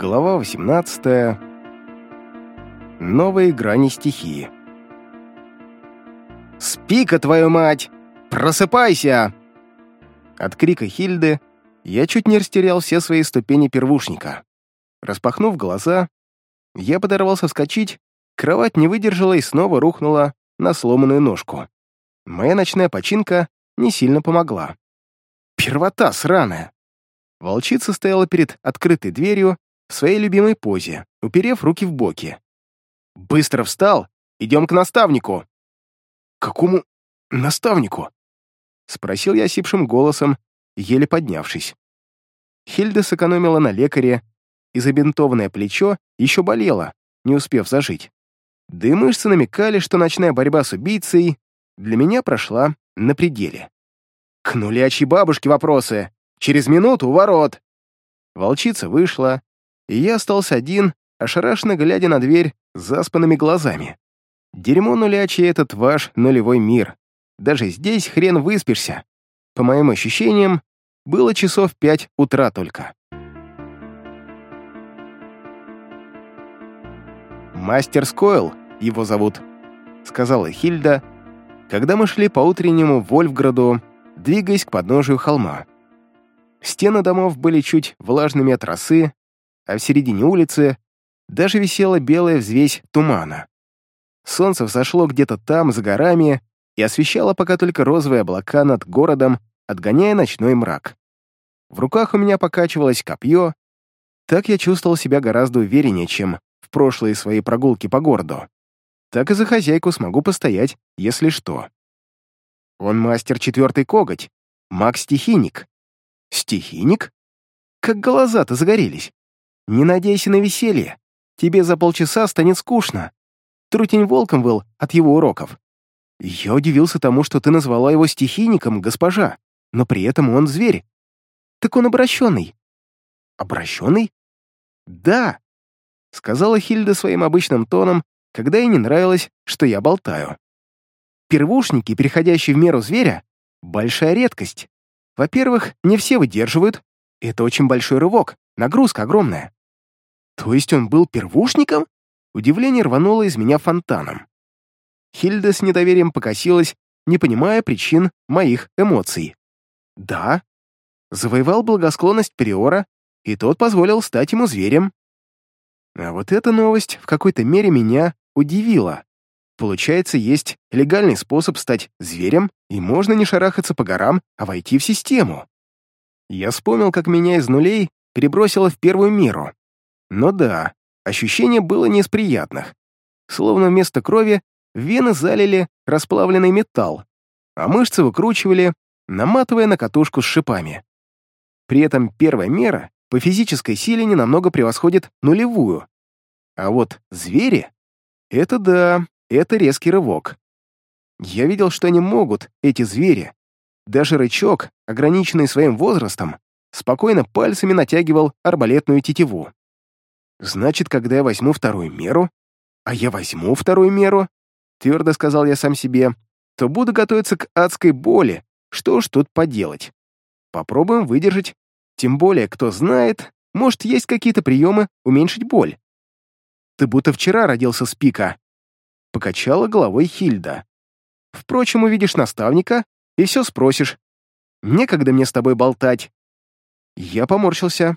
Глава 18. Новые грани стихии. «Спи-ка, твою мать! Просыпайся!» От крика Хильды я чуть не растерял все свои ступени первушника. Распахнув глаза, я подорвался вскочить, кровать не выдержала и снова рухнула на сломанную ножку. Моя ночная починка не сильно помогла. Первота сраная! Волчица стояла перед открытой дверью в своей любимой позе, уперев руки в боки. «Быстро встал! Идем к наставнику!» «Какому наставнику?» — спросил я сипшим голосом, еле поднявшись. Хильда сэкономила на лекаре, и забинтованное плечо еще болело, не успев зажить. Да и мышцы намекали, что ночная борьба с убийцей для меня прошла на пределе. «К нулячьей бабушке вопросы! Через минуту ворот!» Волчица вышла, и я остался один, ошарашенно глядя на дверь заспанными глазами. Дерьмо нулячий этот ваш нулевой мир. Даже здесь хрен выспишься. По моим ощущениям, было часов пять утра только. «Мастер Скойл, его зовут», — сказала Хильда, когда мы шли по утреннему Вольфграду, двигаясь к подножию холма. Стены домов были чуть влажными от росы, а в середине улицы даже висела белая взвесь тумана. Солнце взошло где-то там, за горами, и освещало пока только розовые облака над городом, отгоняя ночной мрак. В руках у меня покачивалось копье, так я чувствовал себя гораздо увереннее, чем в прошлые свои прогулки по городу. Так и за хозяйку смогу постоять, если что. Он мастер четвертый коготь, маг-стихийник. Стихийник? Как глаза-то загорелись. Не надейся на веселье. Тебе за полчаса станет скучно. Трутень волком был от его уроков. Я удивился тому, что ты назвала его стихийником, госпожа, но при этом он зверь. Так он обращенный. Обращенный? Да, сказала Хильда своим обычным тоном, когда ей не нравилось, что я болтаю. Первушники, переходящие в меру зверя, большая редкость. Во-первых, не все выдерживают. Это очень большой рывок, нагрузка огромная. То есть он был первушником? Удивление рвануло из меня фонтаном. Хильда с недоверием покосилась, не понимая причин моих эмоций. Да, завоевал благосклонность Приора, и тот позволил стать ему зверем. А вот эта новость в какой-то мере меня удивила. Получается, есть легальный способ стать зверем, и можно не шарахаться по горам, а войти в систему. Я вспомнил, как меня из нулей перебросило в первую миру. Но да, ощущение было не из приятных. Словно вместо крови вены залили расплавленный металл, а мышцы выкручивали, наматывая на катушку с шипами. При этом первая мера по физической силе не намного превосходит нулевую. А вот звери — это да, это резкий рывок. Я видел, что они могут, эти звери. Даже рычок, ограниченный своим возрастом, спокойно пальцами натягивал арбалетную тетиву. Значит, когда я возьму вторую меру, а я возьму вторую меру, твердо сказал я сам себе, то буду готовиться к адской боли, что уж тут поделать. Попробуем выдержать. Тем более, кто знает, может, есть какие-то приемы уменьшить боль. Ты будто вчера родился с пика. Покачала головой Хильда. Впрочем, увидишь наставника и все спросишь. Некогда мне с тобой болтать. Я поморщился.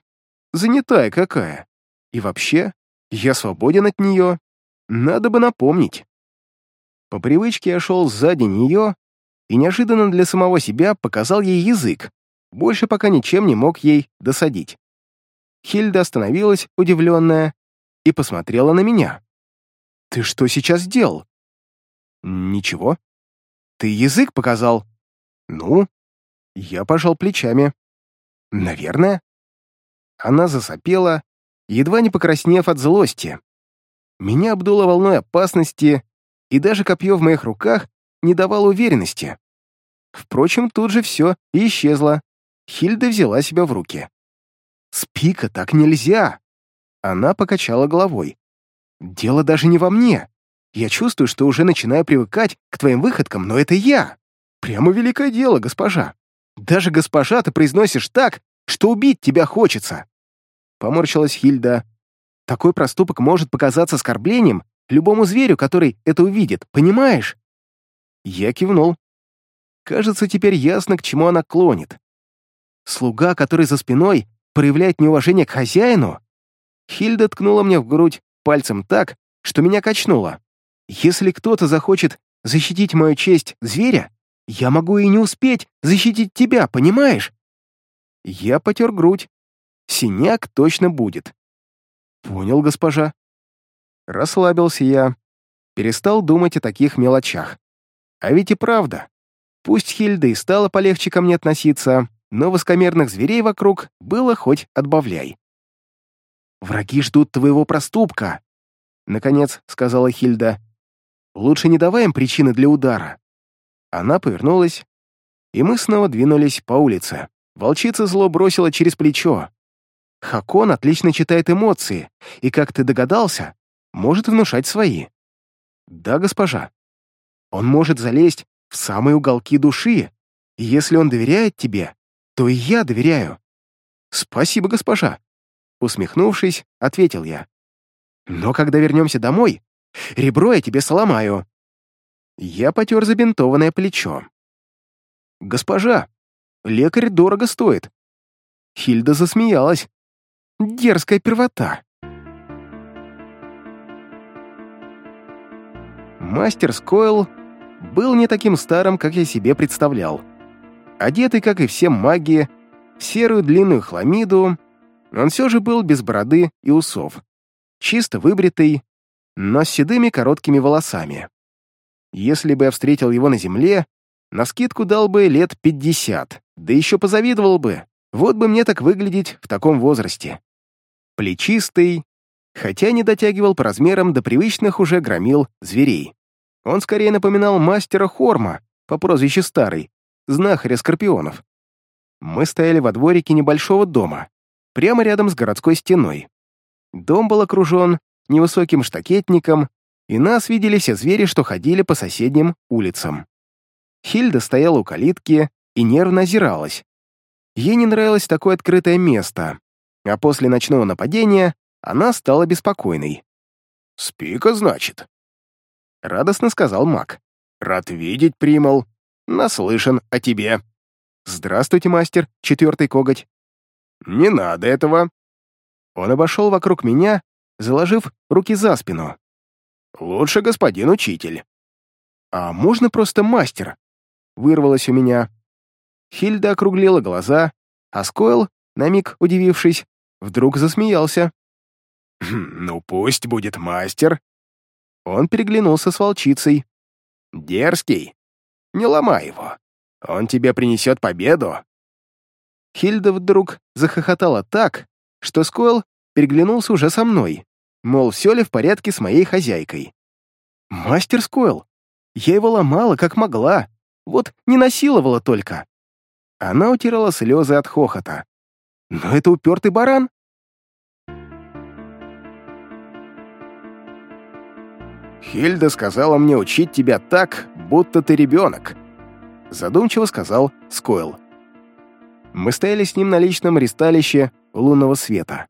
Занятая какая. И вообще, я свободен от нее. Надо бы напомнить. По привычке я шел сзади нее и неожиданно для самого себя показал ей язык, больше пока ничем не мог ей досадить. Хильда остановилась, удивленная, и посмотрела на меня. «Ты что сейчас сделал?» «Ничего». «Ты язык показал?» «Ну?» Я пожал плечами. «Наверное». Она засопела, едва не покраснев от злости. Меня обдуло волной опасности, и даже копье в моих руках не давало уверенности. Впрочем, тут же все исчезло. Хильда взяла себя в руки. «Спика, так нельзя!» Она покачала головой. «Дело даже не во мне. Я чувствую, что уже начинаю привыкать к твоим выходкам, но это я. Прямо великое дело, госпожа. Даже госпожа ты произносишь так, что убить тебя хочется. Поморщилась Хильда Такой проступок может показаться оскорблением любому зверю, который это увидит, понимаешь?» Я кивнул. Кажется, теперь ясно, к чему она клонит. Слуга, который за спиной проявляет неуважение к хозяину? Хильда ткнула мне в грудь пальцем так, что меня качнуло. Если кто-то захочет защитить мою честь зверя, я могу и не успеть защитить тебя, понимаешь? Я потер грудь. Синяк точно будет. Понял, госпожа. Расслабился я. Перестал думать о таких мелочах. А ведь и правда. Пусть Хильда и стала полегче ко мне относиться, но воскомерных зверей вокруг было хоть отбавляй. «Враги ждут твоего проступка», — наконец сказала Хильда. «Лучше не давай им причины для удара». Она повернулась, и мы снова двинулись по улице. Волчица зло бросила через плечо. Хакон отлично читает эмоции, и, как ты догадался, может внушать свои. Да, госпожа. Он может залезть в самые уголки души, и если он доверяет тебе, то и я доверяю. Спасибо, госпожа. Усмехнувшись, ответил я. Но когда вернемся домой, ребро я тебе сломаю. Я потер забинтованное плечо. Госпожа, лекарь дорого стоит. Хильда засмеялась. Дерзкая первота. Мастер Скойл был не таким старым, как я себе представлял. Одетый, как и все маги, в серую длинную хламиду, он все же был без бороды и усов, чисто выбритый, но с седыми короткими волосами. Если бы я встретил его на земле, на скидку дал бы лет пятьдесят, да еще позавидовал бы. Вот бы мне так выглядеть в таком возрасте. Плечистый, хотя не дотягивал по размерам до привычных уже громил зверей. Он скорее напоминал мастера Хорма по прозвищу Старый, знахаря скорпионов. Мы стояли во дворике небольшого дома, прямо рядом с городской стеной. Дом был окружен невысоким штакетником, и нас видели все звери, что ходили по соседним улицам. Хильда стояла у калитки и нервно озиралась. Ей не нравилось такое открытое место, а после ночного нападения она стала беспокойной. «Спика, значит?» — радостно сказал маг. «Рад видеть, Примал. Наслышан о тебе». «Здравствуйте, мастер, четвертый коготь». «Не надо этого». Он обошел вокруг меня, заложив руки за спину. «Лучше господин учитель». «А можно просто мастер?» Вырвалось у меня. Хильда округлила глаза, а Скойл, на миг удивившись, вдруг засмеялся. «Хм, «Ну пусть будет мастер». Он переглянулся с волчицей. «Дерзкий. Не ломай его. Он тебе принесет победу». Хильда вдруг захохотала так, что Скойл переглянулся уже со мной, мол, все ли в порядке с моей хозяйкой. «Мастер Скойл, я его ломала, как могла, вот не насиловала только». Она утирала слезы от хохота. «Но это упертый баран». «Хильда сказала мне учить тебя так, будто ты ребенок», задумчиво сказал Скойл. Мы стояли с ним на личном ристалище лунного света.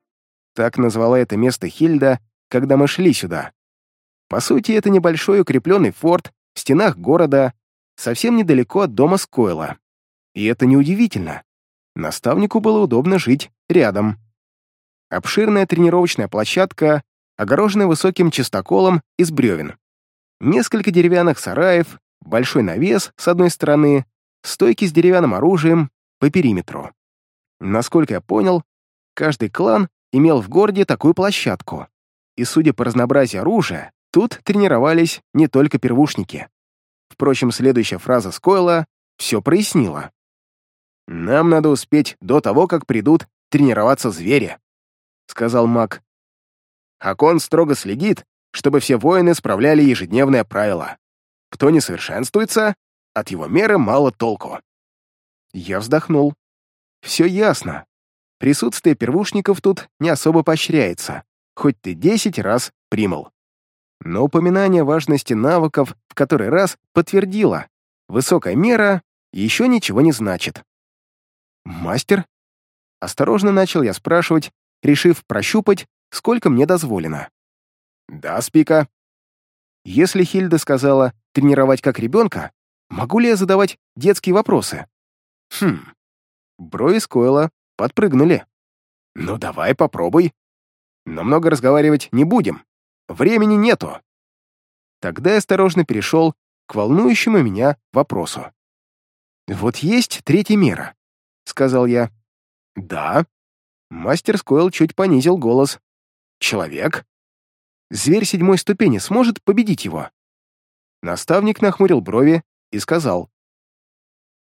Так назвала это место Хильда, когда мы шли сюда. По сути, это небольшой укрепленный форт в стенах города, совсем недалеко от дома Скойла. И это неудивительно. Наставнику было удобно жить рядом. Обширная тренировочная площадка, огороженная высоким чистоколом из бревен. Несколько деревянных сараев, большой навес с одной стороны, стойки с деревянным оружием по периметру. Насколько я понял, каждый клан имел в городе такую площадку. И судя по разнообразию оружия, тут тренировались не только первушники. Впрочем, следующая фраза Скойла все прояснила. «Нам надо успеть до того, как придут тренироваться звери», — сказал маг. Хакон строго следит, чтобы все воины справляли ежедневное правило. Кто не совершенствуется, от его меры мало толку. Я вздохнул. Все ясно. Присутствие первушников тут не особо поощряется, хоть ты десять раз примал. Но упоминание важности навыков в который раз подтвердило, высокая мера еще ничего не значит. «Мастер?» Осторожно начал я спрашивать, решив прощупать сколько мне дозволено. Да, Спика. Если Хильда сказала тренировать как ребенка, могу ли я задавать детские вопросы? Хм. Брови Скойла подпрыгнули. Ну, давай попробуй. Но много разговаривать не будем. Времени нету. Тогда я осторожно перешел к волнующему меня вопросу. «Вот есть третья мера», — сказал я. «Да». Мастер Скойл чуть понизил голос. «Человек?» «Зверь седьмой ступени сможет победить его?» Наставник нахмурил брови и сказал.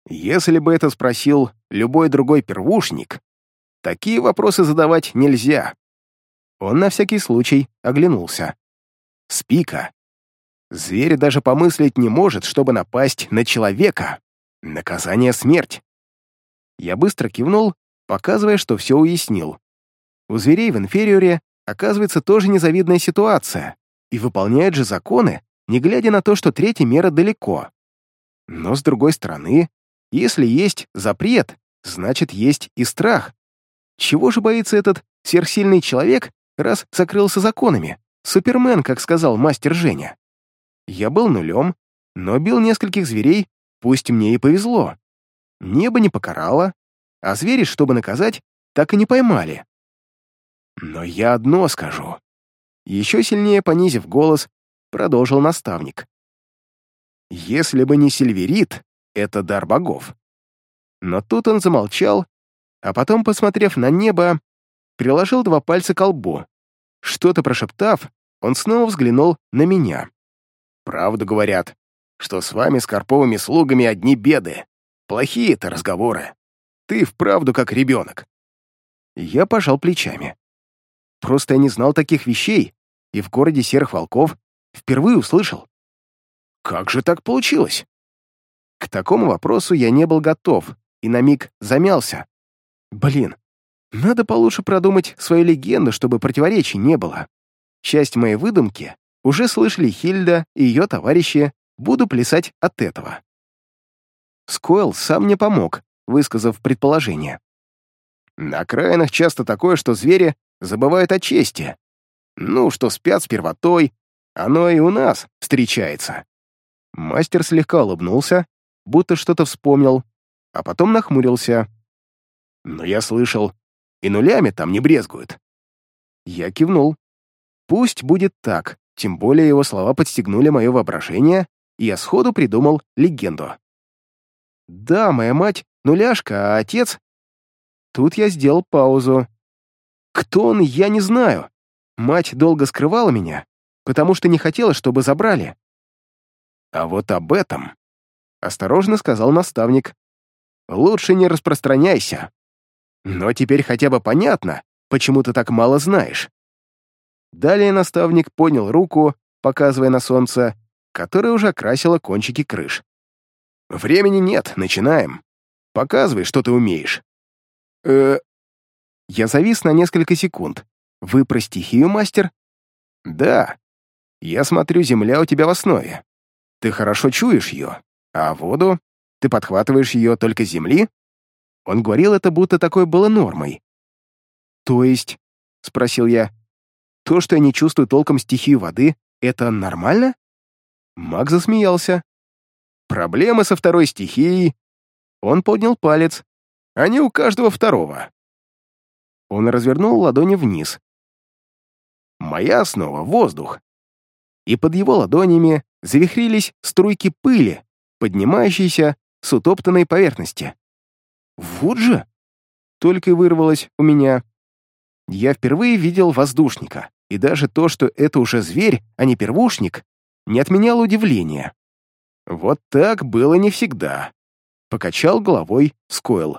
«Если бы это спросил любой другой первушник, такие вопросы задавать нельзя». Он на всякий случай оглянулся. «Спика. Зверь даже помыслить не может, чтобы напасть на человека. Наказание — смерть». Я быстро кивнул, показывая, что все уяснил. У зверей в инфериоре оказывается тоже незавидная ситуация, и выполняют же законы, не глядя на то, что третья мера далеко. Но, с другой стороны, если есть запрет, значит, есть и страх. Чего же боится этот сверхсильный человек, раз закрылся законами? Супермен, как сказал мастер Женя. Я был нулем, но бил нескольких зверей, пусть мне и повезло. Небо не покарало, а звери, чтобы наказать, так и не поймали. Но я одно скажу. Еще сильнее понизив голос, продолжил наставник. Если бы не Сильверит, это дар богов. Но тут он замолчал, а потом, посмотрев на небо, приложил два пальца к лбу. Что-то прошептав, он снова взглянул на меня. «Правду говорят, что с вами, с Карповыми слугами, одни беды. Плохие-то разговоры. Ты вправду как ребенок». Я пожал плечами. Просто я не знал таких вещей, и в городе серых волков впервые услышал. Как же так получилось? К такому вопросу я не был готов и на миг замялся. Блин, надо получше продумать свою легенду, чтобы противоречий не было. Часть моей выдумки уже слышали Хильда и ее товарищи, буду плясать от этого. Скойл сам мне помог, высказав предположение. На окраинах часто такое, что звери забывают о чести. Ну, что спят с первотой, оно и у нас встречается. Мастер слегка улыбнулся, будто что-то вспомнил, а потом нахмурился. Но я слышал, и нулями там не брезгуют. Я кивнул. Пусть будет так, тем более его слова подстегнули мое воображение, и я сходу придумал легенду. Да, моя мать — нуляшка, а отец... Тут я сделал паузу. Кто он, я не знаю. Мать долго скрывала меня, потому что не хотела, чтобы забрали. А вот об этом, — осторожно сказал наставник, — лучше не распространяйся. Но теперь хотя бы понятно, почему ты так мало знаешь. Далее наставник поднял руку, показывая на солнце, которое уже окрасило кончики крыш. «Времени нет, начинаем. Показывай, что ты умеешь». «Э...» Я завис на несколько секунд. «Вы про стихию, мастер?» «Да. Я смотрю, земля у тебя в основе. Ты хорошо чуешь ее, а воду ты подхватываешь ее только земли?» Он говорил это, будто такое было нормой. «То есть?» — спросил я. «То, что я не чувствую толком стихию воды, это нормально?» Маг засмеялся. «Проблемы со второй стихией...» Он поднял палец. «Они у каждого второго». Он развернул ладони вниз. «Моя основа — воздух». И под его ладонями завихрились струйки пыли, поднимающиеся с утоптанной поверхности. «Вот же!» Только и вырвалось у меня. Я впервые видел воздушника, и даже то, что это уже зверь, а не первушник, не отменяло удивления. Вот так было не всегда. Покачал головой Скойл.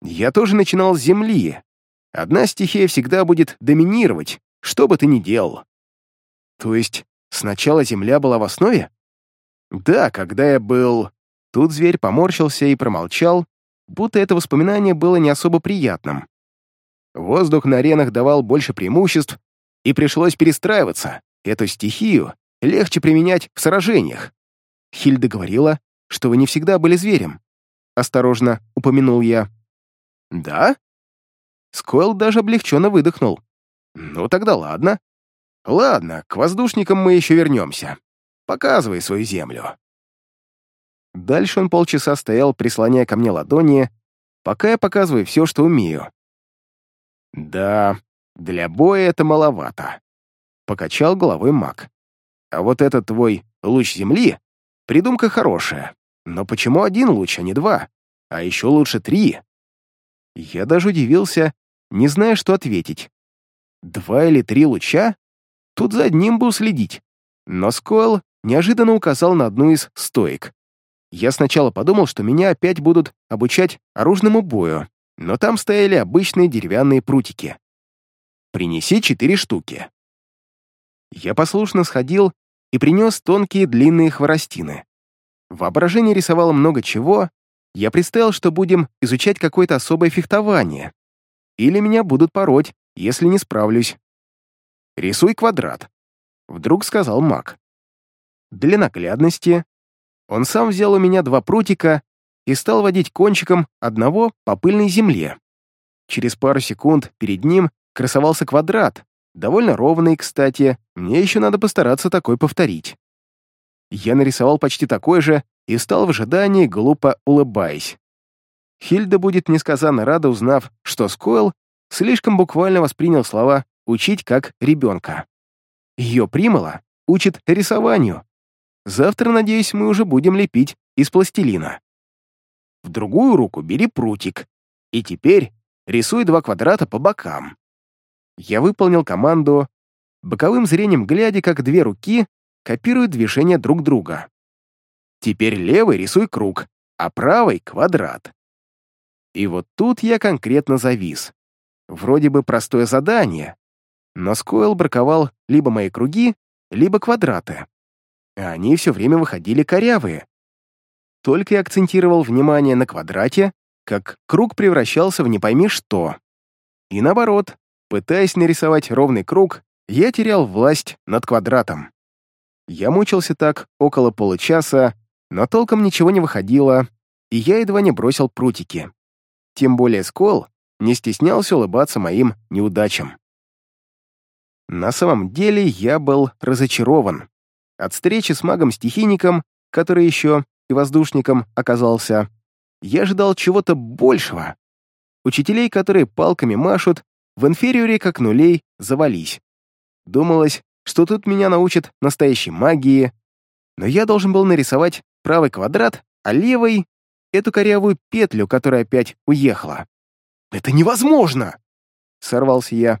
Я тоже начинал с земли. Одна стихия всегда будет доминировать, что бы ты ни делал. То есть сначала земля была в основе? Да, когда я был... Тут зверь поморщился и промолчал, будто это воспоминание было не особо приятным. Воздух на аренах давал больше преимуществ, и пришлось перестраиваться. Эту стихию легче применять в сражениях. Хильда говорила, что вы не всегда были зверем. Осторожно, упомянул я. Да? Скойл даже облегченно выдохнул. Ну тогда ладно. Ладно, к воздушникам мы еще вернемся. Показывай свою землю. Дальше он полчаса стоял, прислоняя ко мне ладони, пока я показываю все, что умею. Да, для боя это маловато. Покачал головой маг. А вот этот твой луч земли — придумка хорошая. Но почему один луч, а не два? А еще лучше три. Я даже удивился, не зная, что ответить. Два или три луча? Тут за одним был следить. Но Скойл неожиданно указал на одну из стоек. Я сначала подумал, что меня опять будут обучать оружному бою, но там стояли обычные деревянные прутики. «Принеси четыре штуки». Я послушно сходил и принес тонкие длинные хворостины. Воображение рисовало много чего, я представил, что будем изучать какое-то особое фехтование. Или меня будут пороть, если не справлюсь. «Рисуй квадрат», — вдруг сказал маг. Для наглядности он сам взял у меня два прутика и стал водить кончиком одного по пыльной земле. Через пару секунд перед ним красовался квадрат, довольно ровный, кстати, мне еще надо постараться такой повторить. Я нарисовал почти такой же и стал в ожидании, глупо улыбаясь. Хильда будет несказанно рада, узнав, что Скойл слишком буквально воспринял слова «учить как ребенка». Ее примала учит рисованию. Завтра, надеюсь, мы уже будем лепить из пластилина. В другую руку бери прутик. И теперь рисуй два квадрата по бокам. Я выполнил команду, боковым зрением глядя, как две руки копируют движения друг друга. Теперь левый рисуй круг, а правый — квадрат. И вот тут я конкретно завис. Вроде бы простое задание, но Скойл браковал либо мои круги, либо квадраты. А они все время выходили корявые. Только я акцентировал внимание на квадрате, как круг превращался в не пойми что. И наоборот, пытаясь нарисовать ровный круг, я терял власть над квадратом. Я мучился так около получаса, но толком ничего не выходило, и я едва не бросил прутики. Тем более Скол не стеснялся улыбаться моим неудачам. На самом деле я был разочарован. От встречи с магом-стихийником, который еще и воздушником оказался, я ожидал чего-то большего. Учителей, которые палками машут, в инфериоре как нулей завались. Думалось, что тут меня научат настоящей магии, но я должен был нарисовать правый квадрат, а левый — эту корявую петлю, которая опять уехала. «Это невозможно!» — сорвался я.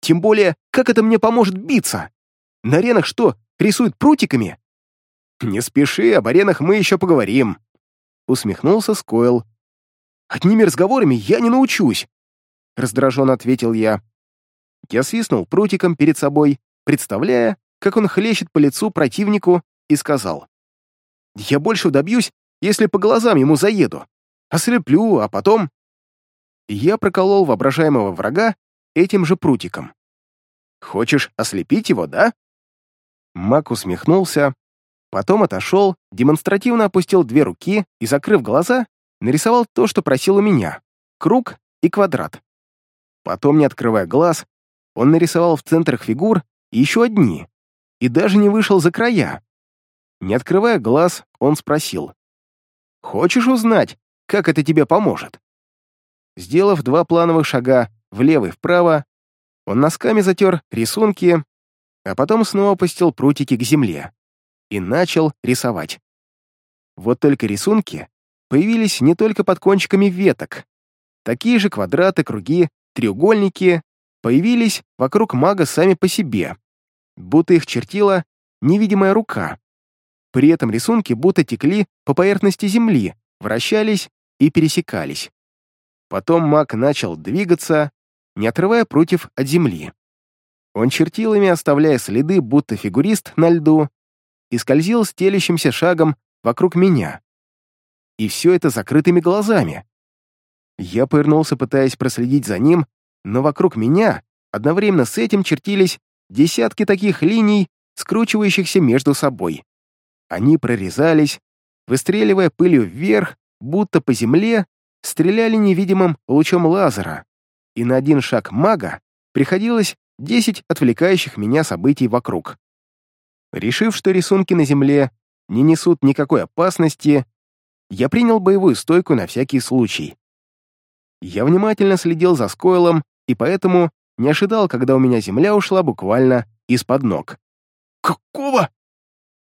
«Тем более, как это мне поможет биться? На аренах что, рисуют прутиками?» «Не спеши, об аренах мы еще поговорим», — усмехнулся Скойл. «Одними разговорами я не научусь», — раздраженно ответил я. Я свистнул прутиком перед собой, представляя, как он хлещет по лицу противнику, и сказал. Я больше добьюсь, если по глазам ему заеду. Ослеплю, а потом... Я проколол воображаемого врага этим же прутиком. Хочешь ослепить его, да? Мак усмехнулся, потом отошел, демонстративно опустил две руки и, закрыв глаза, нарисовал то, что просил у меня — круг и квадрат. Потом, не открывая глаз, он нарисовал в центрах фигур еще одни и даже не вышел за края, не открывая глаз, он спросил. «Хочешь узнать, как это тебе поможет?» Сделав два плановых шага влево и вправо, он носками затер рисунки, а потом снова опустил прутики к земле и начал рисовать. Вот только рисунки появились не только под кончиками веток. Такие же квадраты, круги, треугольники появились вокруг мага сами по себе, будто их чертила невидимая рука. При этом рисунки будто текли по поверхности земли, вращались и пересекались. Потом маг начал двигаться, не отрывая против от земли. Он чертил ими, оставляя следы, будто фигурист на льду, и скользил стелящимся шагом вокруг меня. И все это закрытыми глазами. Я повернулся, пытаясь проследить за ним, но вокруг меня одновременно с этим чертились десятки таких линий, скручивающихся между собой. Они прорезались, выстреливая пылью вверх, будто по земле, стреляли невидимым лучом лазера, и на один шаг мага приходилось 10 отвлекающих меня событий вокруг. Решив, что рисунки на земле не несут никакой опасности, я принял боевую стойку на всякий случай. Я внимательно следил за Скойлом и поэтому не ожидал, когда у меня земля ушла буквально из-под ног. «Какого?»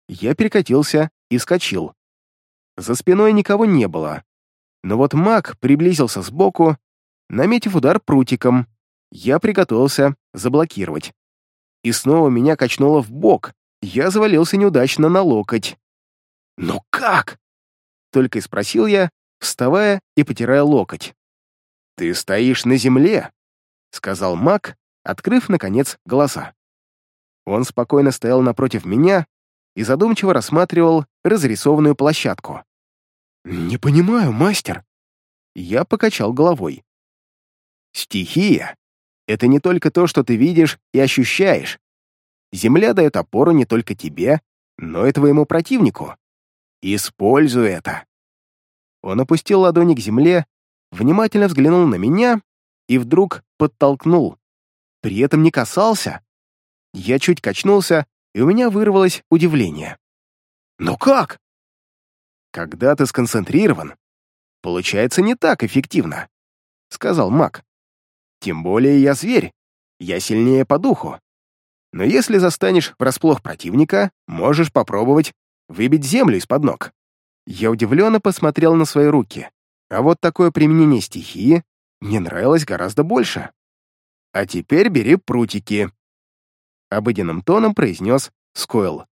Я перекатился и вскочил. За спиной никого не было. Но вот маг приблизился сбоку, наметив удар прутиком. Я приготовился заблокировать. И снова меня качнуло в бок. Я завалился неудачно на локоть. «Но как?» Только и спросил я, вставая и потирая локоть. «Ты стоишь на земле», — сказал маг, открыв, наконец, глаза. Он спокойно стоял напротив меня и задумчиво рассматривал разрисованную площадку. «Не понимаю, мастер». Я покачал головой. «Стихия — это не только то, что ты видишь и ощущаешь. Земля дает опору не только тебе, но и твоему противнику. Используй это». Он опустил ладони к земле, внимательно взглянул на меня и вдруг подтолкнул. При этом не касался. Я чуть качнулся, и у меня вырвалось удивление. «Но как?» «Когда ты сконцентрирован, получается не так эффективно», — сказал маг. «Тем более я зверь, я сильнее по духу. Но если застанешь врасплох противника, можешь попробовать выбить землю из-под ног». Я удивленно посмотрел на свои руки, а вот такое применение стихии мне нравилось гораздо больше. «А теперь бери прутики», — обыденным тоном произнес Скойл.